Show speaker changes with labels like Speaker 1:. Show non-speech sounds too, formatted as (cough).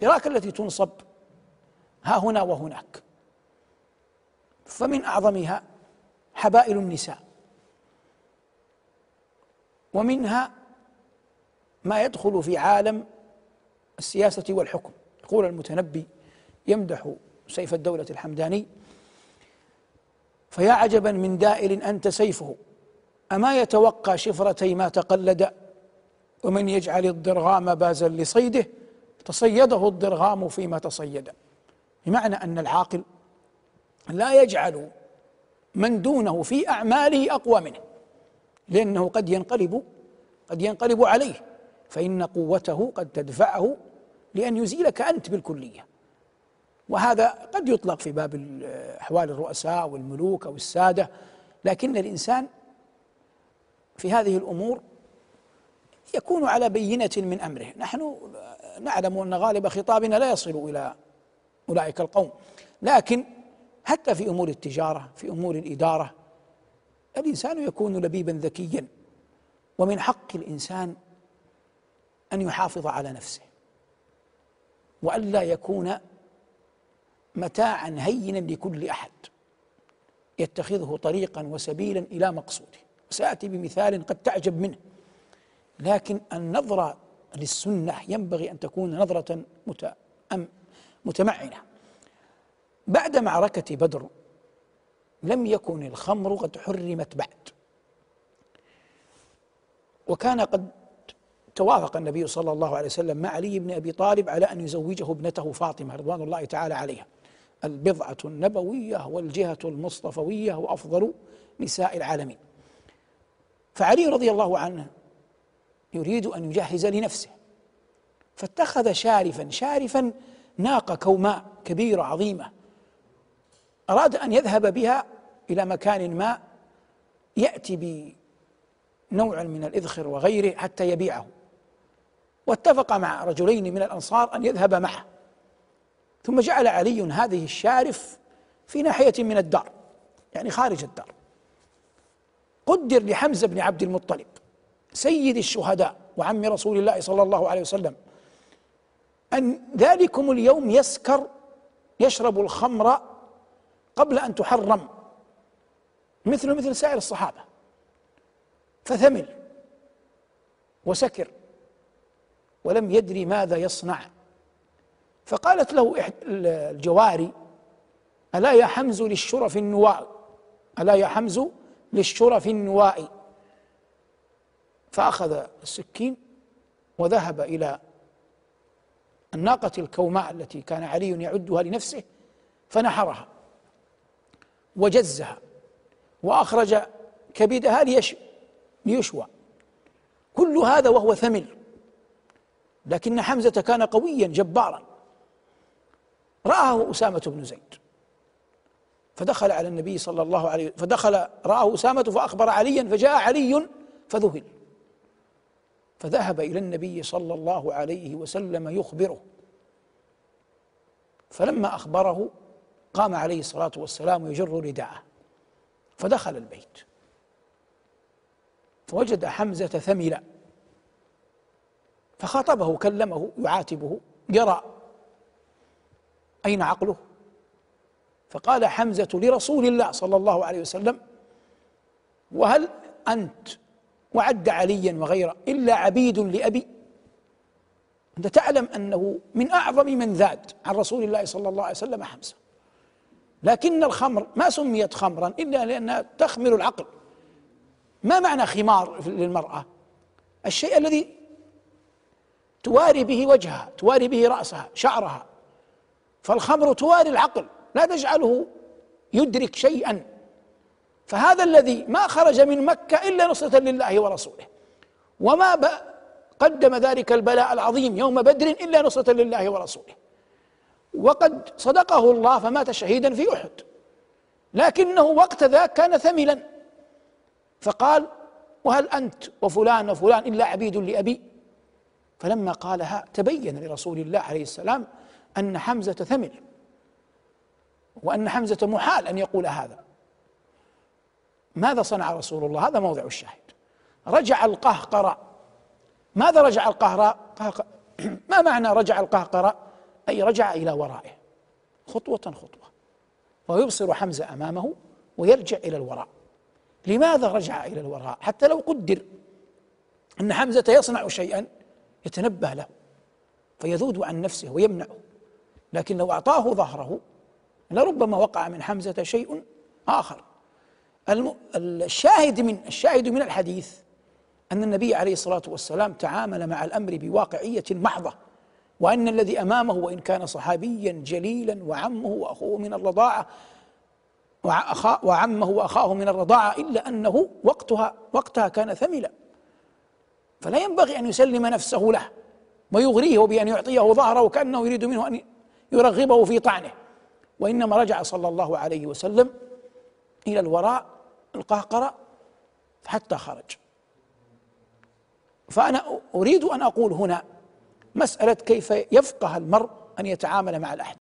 Speaker 1: الشراك التي تنصب ها هنا وهناك. فمن أعظمها حبائل النساء. ومنها ما يدخل في عالم السياسة والحكم. يقول المتنبي يمدح سيف الدولة الحمداني فيا عجبا من دائل أنت سيفه أما يتوقى شفرتي ما تقلد ومن يجعل الضرغام بازا لصيده تصيده الضرغام فيما تصيد بمعنى أن العاقل لا يجعل من دونه في أعماله أقوى منه لأنه قد ينقلب قد ينقلب عليه فإن قوته قد تدفعه لأن يزيلك أنت بالكلية. وهذا قد يطلق في باب احوال الرؤساء والملوك أو السادة لكن الإنسان في هذه الأمور يكون على بينة من أمره. نحن نعلم أن غالب خطابنا لا يصل إلى أولئك القوم. لكن حتى في أمور التجارة في أمور الإدارة الإنسان يكون لبيبا ذكيا. ومن حق الإنسان أن يحافظ على نفسه. والا يكون متاعا هينا لكل أحد. يتخذه طريقا وسبيلا إلى مقصوده. ساتي بمثال قد تعجب منه. لكن النظرة للسنة ينبغي أن تكون نظرة متمعنة. بعد معركة بدر لم يكن الخمر قد حرمت بعد. وكان قد توافق النبي صلى الله عليه وسلم مع علي بن أبي طالب على أن يزوجه ابنته فاطمة رضوان الله تعالى عليها. البضعة النبوية والجهة المصطفوية وأفضل نساء العالمين. فعلي رضي الله عنه يريد أن يجهز لنفسه. فاتخذ شارفا شارفا ناقه كوماء كبيرة عظيمة. أراد أن يذهب بها إلى مكان ما يأتي بنوع من الإذخر وغيره حتى يبيعه. واتفق مع رجلين من الأنصار أن يذهب معه. ثم جعل علي هذه الشارف في ناحية من الدار يعني خارج الدار. قدر لحمزة بن عبد المطلب. سيد الشهداء وعم رسول الله صلى الله عليه وسلم أن ذلكم اليوم يسكر يشرب الخمر قبل أن تحرم. مثل مثل سائر الصحابة. فثمل وسكر ولم يدري ماذا يصنع. فقالت له الجواري ألا يا حمز للشرف النواء؟ ألا يا حمز للشرف النواء؟ فأخذ السكين وذهب إلى الناقة الكوماء التي كان علي يعدها لنفسه فنحرها وجزها وأخرج كبدها ليشوى. كل هذا وهو ثمل لكن حمزة كان قويا جبارا. رآه أسامة بن زيد فدخل على النبي صلى الله عليه فدخل رآه أسامة فأخبر عليا فجاء علي فذهل. فذهب إلى النبي صلى الله عليه وسلم يخبره. فلما أخبره قام عليه الصلاة والسلام يجر رداءه فدخل البيت. فوجد حمزة ثملا فخاطبه كلمه يعاتبه يرى أين عقله. فقال حمزة لرسول الله صلى الله عليه وسلم وهل أنت وعد عليا وغيره إلا عبيد لأبي. أنت تعلم أنه من أعظم من ذاد عن رسول الله صلى الله عليه وسلم حمزة. لكن الخمر ما سميت خمرا إلا لأنها تخمر العقل. ما معنى خمار للمرأة؟ الشيء الذي تواري به وجهها تواري به رأسها شعرها. فالخمر تواري العقل لا تجعله يدرك شيئا. فهذا الذي ما خرج من مكة إلا نصرة لله ورسوله. وما قدم ذلك البلاء العظيم يوم بدر إلا نصرة لله ورسوله. وقد صدقه الله فمات شهيدا في أحد. لكنه وقت ذاك كان ثملا. فقال وهل أنت وفلان وفلان إلا عبيد لأبي؟ فلما قالها تبين لرسول الله عليه السلام أن حمزة ثمل وأن حمزة محال أن يقول هذا. ماذا صنع رسول الله؟ هذا موضع الشاهد. رجع القهقراء ماذا رجع القهراء؟ (clears throat) ما معنى رجع القهقراء أي رجع إلى ورائه. خطوة خطوة. ويبصر حمزة أمامه ويرجع إلى الوراء. لماذا رجع إلى الوراء؟ حتى لو قدر أن حمزة يصنع شيئا يتنبه له. فيذود عن نفسه ويمنعه. لكن لو أعطاه ظهره لربما وقع من حمزة شيء آخر. الشاهد من الشاهد من الحديث أن النبي عليه الصلاة والسلام تعامل مع الأمر بواقعية محضة وأن الذي أمامه وإن كان صحابيا جليلا وعمه وأخوه من الرضاعة وعمه وأخاه من الرضاعة إلا أنه وقتها وقتها كان ثملا. فلا ينبغي أن يسلم نفسه له ويغريه بأن يعطيه ظهره وكأنه يريد منه أن يرغبه في طعنه. وإنما رجع صلى الله عليه وسلم إلى الوراء القهقرة حتى خرج. فأنا أريد أن أقول هنا مسألة كيف يفقه المرء أن يتعامل مع الأحداث.